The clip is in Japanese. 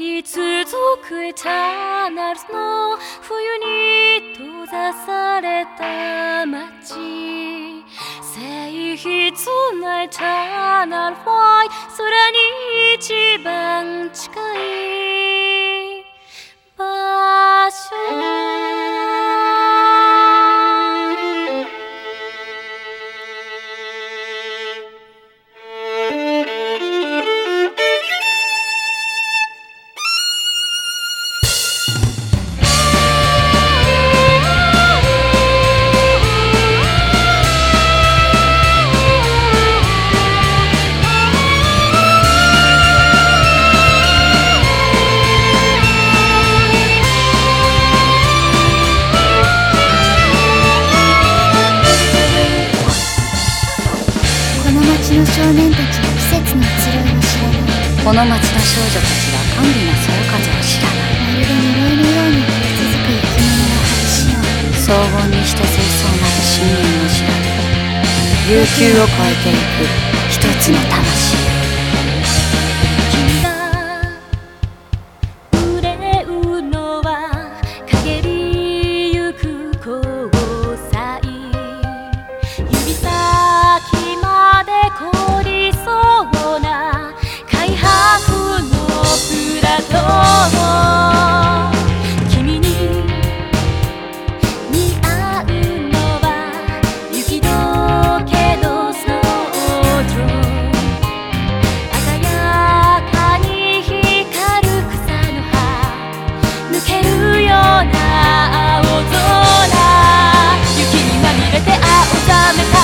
り続くチャーナルズの冬に閉ざされた街。誠筆ないチャーナルファイ空に一番近い。少年たちは季節の移ろいを知らないこの町の少女たちは甘美なそよ風を知らないまるで呪いのように降り続く雪のを外しよ荘厳にして清掃なる深淵の白悠久を超えていく一つの魂 밤에